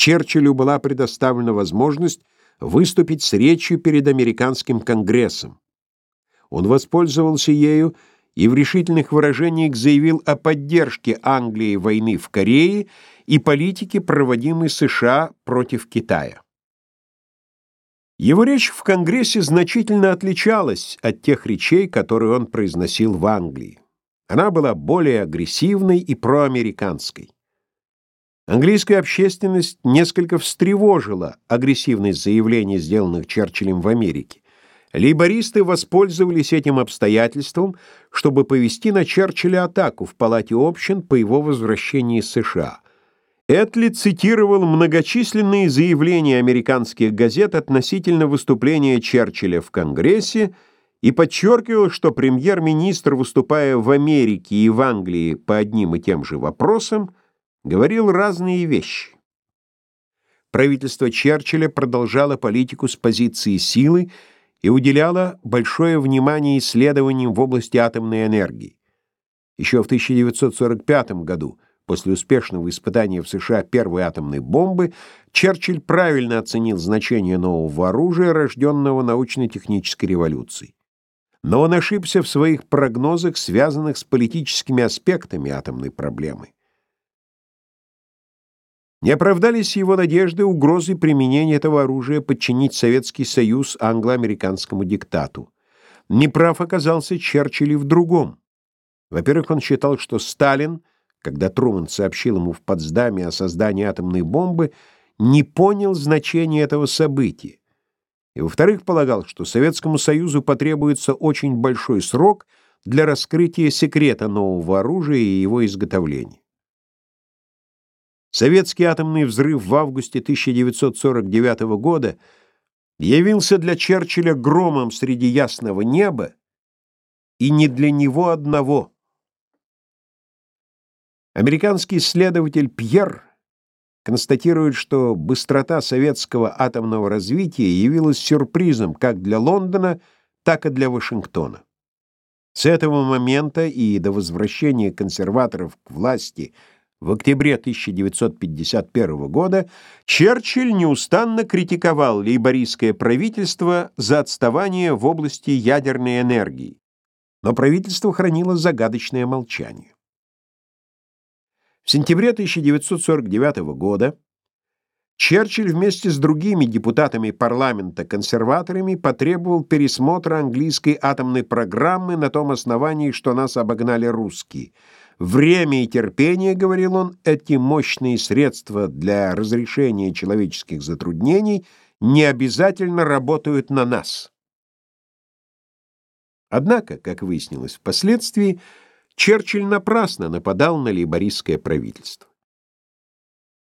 Черчиллю была предоставлена возможность выступить с речью перед американским конгрессом. Он воспользовался ею и в решительных выражениях заявил о поддержке Англии войны в Корее и политике, проводимой США против Китая. Его речь в Конгрессе значительно отличалась от тех речей, которые он произносил в Англии. Она была более агрессивной и проамериканской. Английская общественность несколько встревожила агрессивность заявлений, сделанных Черчиллем в Америке. Лейбористы воспользовались этим обстоятельством, чтобы повести на Черчилля атаку в Палате общин по его возвращении из США. Этли цитировал многочисленные заявления американских газет относительно выступления Черчилля в Конгрессе и подчеркивал, что премьер-министр, выступая в Америке и в Англии по одним и тем же вопросам, говорил разные вещи. Правительство Черчилля продолжало политику с позиции силы и уделяло большое внимание исследованиям в области атомной энергии. Еще в 1945 году, после успешного испытания в США первой атомной бомбы, Черчилль правильно оценил значение нового оружия, рожденного научно-технической революцией. Но он ошибся в своих прогнозах, связанных с политическими аспектами атомной проблемы. Не оправдались его надежды угрозой применения этого оружия подчинить Советский Союз англо-американскому диктату. Неправ оказался Черчилль и в другом. Во-первых, он считал, что Сталин, когда Труман сообщил ему в Потсдаме о создании атомной бомбы, не понял значения этого события. И, во-вторых, полагал, что Советскому Союзу потребуется очень большой срок для раскрытия секрета нового оружия и его изготовления. Советский атомный взрыв в августе 1949 года явился для Черчилля громом среди ясного неба, и не для него одного. Американский исследователь Пьер констатирует, что быстрота советского атомного развития явилась сюрпризом как для Лондона, так и для Вашингтона. С этого момента и до возвращения консерваторов к власти – в октябре 1951 года Черчилль неустанно критиковал лейбористское правительство за отставание в области ядерной энергии, но правительство хранило загадочное молчание. В сентябре 1949 года Черчилль вместе с другими депутатами парламента-консерваторами потребовал пересмотра английской атомной программы на том основании, что нас обогнали русские – Время и терпение, говорил он, эти мощные средства для разрешения человеческих затруднений не обязательно работают на нас. Однако, как выяснилось впоследствии, Черчилль напрасно нападал на лейбористское правительство.